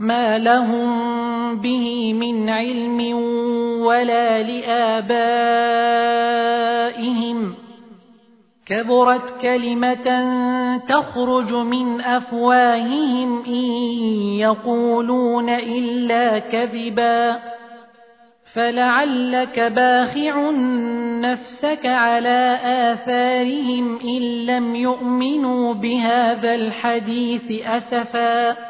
ما لهم به من علم ولا لابائهم كبرت كلمه تخرج من افواههم ان يقولون الا كذبا فلعلك باخع نفسك على آثارهم إن لم يؤمنوا بهذا الحديث أسفا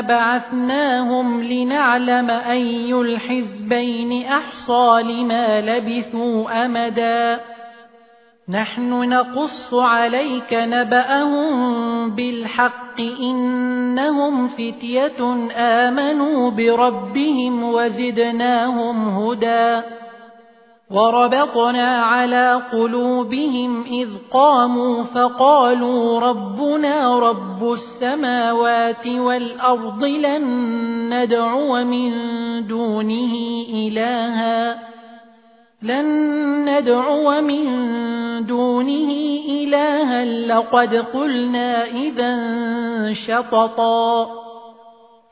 بعثناهم لنعلم أي الحزبين أحصى لما لبثوا أمدا. نحن نقص عليك نبأهم بالحق إنهم فتية آمنوا بربهم وزدناهم هدى. وربطنا على قلوبهم إذ قاموا فقالوا ربنا رب السماوات والأرض لن ندعو من دونه إلها. لن ندعو من دونه إلها. لقد قلنا إذا شططا.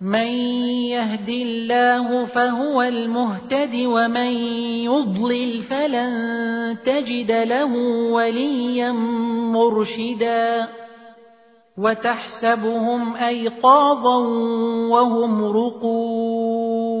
من يهد الله فهو المهتد ومن يضلل فلن تجد له وليا مرشدا وتحسبهم أيقاظا وهم رقود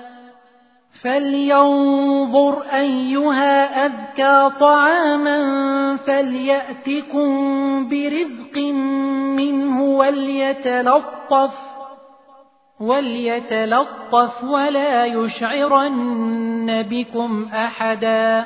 فلينظر أيها أزكى طعاما فليأتكم برزق منه وليتلطف وليتلطف ولا يشعرن بكم أحدا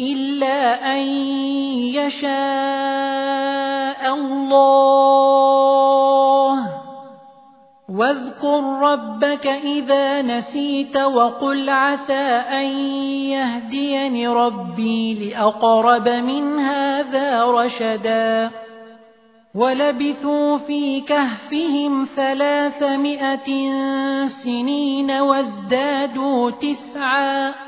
إلا أن يشاء الله. واذكر ربك إذا نسيت وقل عسى أن يهديني ربي لأقرب من هذا رشدا. ولبثوا في كهفهم ثلاثمائة سنين وازدادوا تسعا.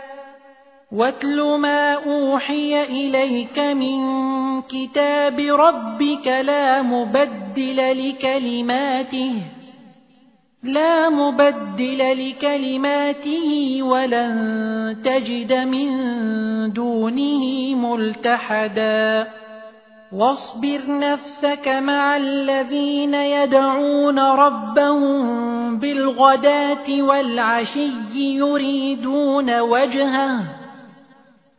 واتل ما أوحي إليك من كتاب ربك لا مبدل لكلماته لا مبدل لكلماته ولن تجد من دونه ملتحدا. واصبر نفسك مع الذين يدعون ربهم بالغداه والعشي يريدون وجهه.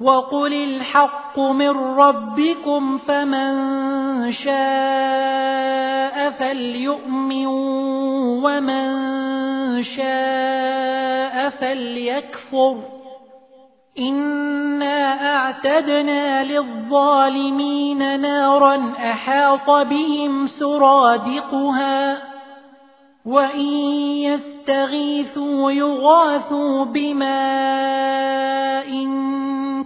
وقل الحق من ربكم فمن شاء فليؤمن ومن شاء فليكفر إنا اعتدنا للظالمين نارا أحاط بهم سرادقها وإن يستغيثوا يغاثوا بماء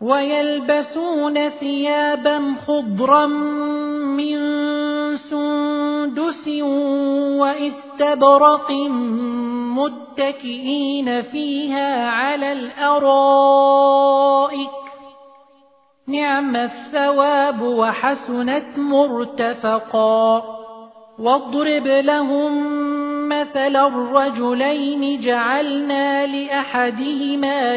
ويلبسون ثيابا خضرا من سندس واستبرق متكئين فيها على الأرائك. نعم الثواب وحسنت مرتفقا. واضرب لهم مثل الرجلين جعلنا لأحدهما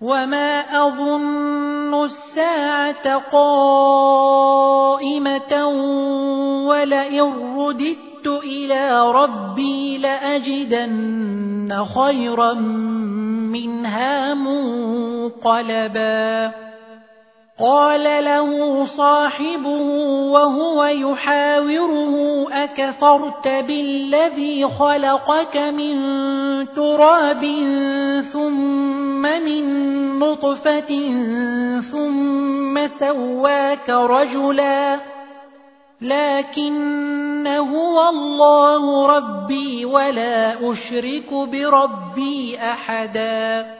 وما أظن الساعة قائمة ولئن رددت إلى ربي لأجدن خيرا منها منقلبا قال له صاحبه وهو يحاوره أكفرت بالذي خلقك من تراب ثم من نطفة ثم سواك رجلا لكن هو الله ربي ولا أشرك بربي أحدا.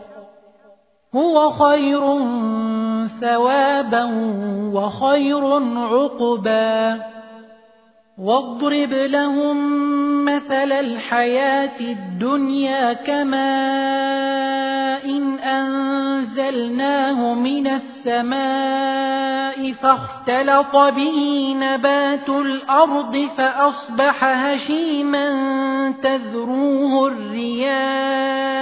هو خير ثوابا وخير عقبا. واضرب لهم مثل الحياة الدنيا كماء أنزلناه من السماء فاختلط به نبات الأرض فأصبح هشيما تذروه الرياح.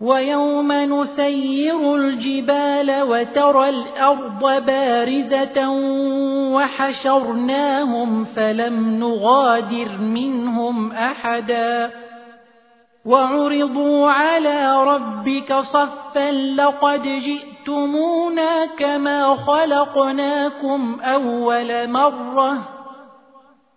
ويوم نسير الجبال وترى الأرض بارزة وحشرناهم فلم نغادر منهم أحداً وعرضوا على ربك صفا لقد جئتمونا كما خلقناكم أول مرة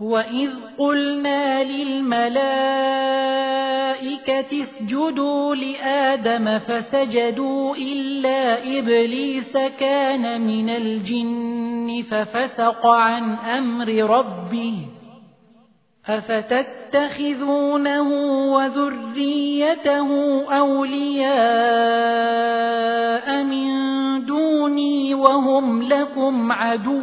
وإذ قلنا للملائكة اسجدوا لآدم فسجدوا إلا إبليس كان من الجن ففسق عن أمر ربه أفتتخذونه وذريته أولياء من دوني وهم لكم عدو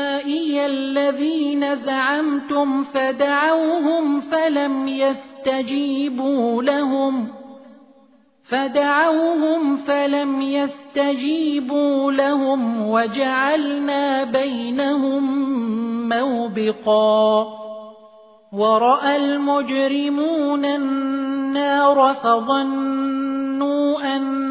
شركائي الذين زعمتم فدعوهم فلم يستجيبوا لهم ۖ فدعوهم فلم يستجيبوا لهم وجعلنا بينهم موبقا وراى المجرمون النار فظنوا انهم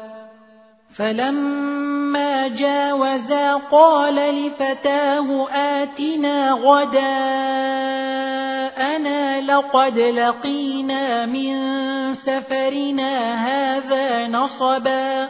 فلما جاوزا قال لفتاه آتنا غداءنا لقد لقينا من سفرنا هذا نصبا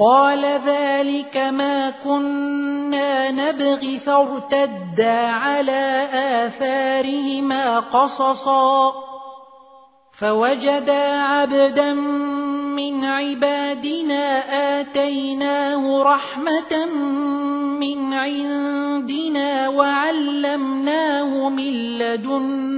قال ذلك ما كنا نبغي فارتدا على آثارهما قصصا. فوجدا عبدا من عبادنا آتيناه رحمة من عندنا وعلمناه من لدنا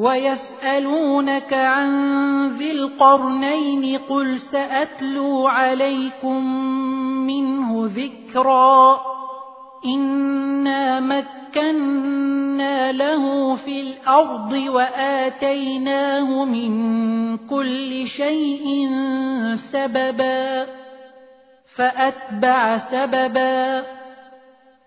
ويسألونك عن ذي القرنين قل سأتلو عليكم منه ذكرا إنا مكنا له في الأرض وآتيناه من كل شيء سببا فأتبع سببا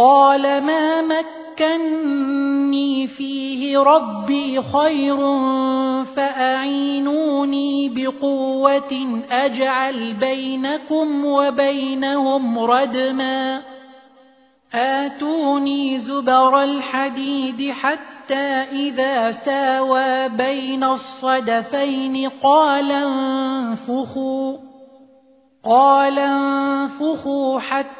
قال ما مكني فيه ربي خير فأعينوني بقوة أجعل بينكم وبينهم ردما آتوني زبر الحديد حتى إذا ساوى بين الصدفين قال انفخوا قال انفخوا حتى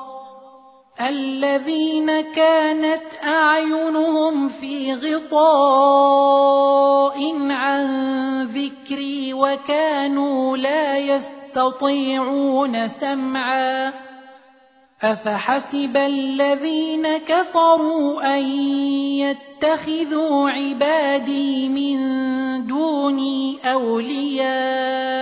الذين كانت أعينهم في غطاء عن ذكري وكانوا لا يستطيعون سمعا أفحسب الذين كفروا أن يتخذوا عبادي من دوني أولياء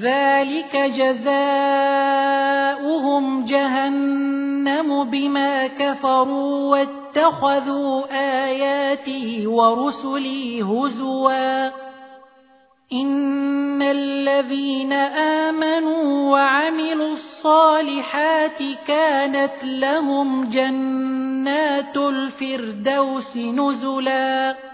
ذلك جزاؤهم جهنم بما كفروا واتخذوا آياتي ورسلي هزوا. إن الذين آمنوا وعملوا الصالحات كانت لهم جنات الفردوس نزلا.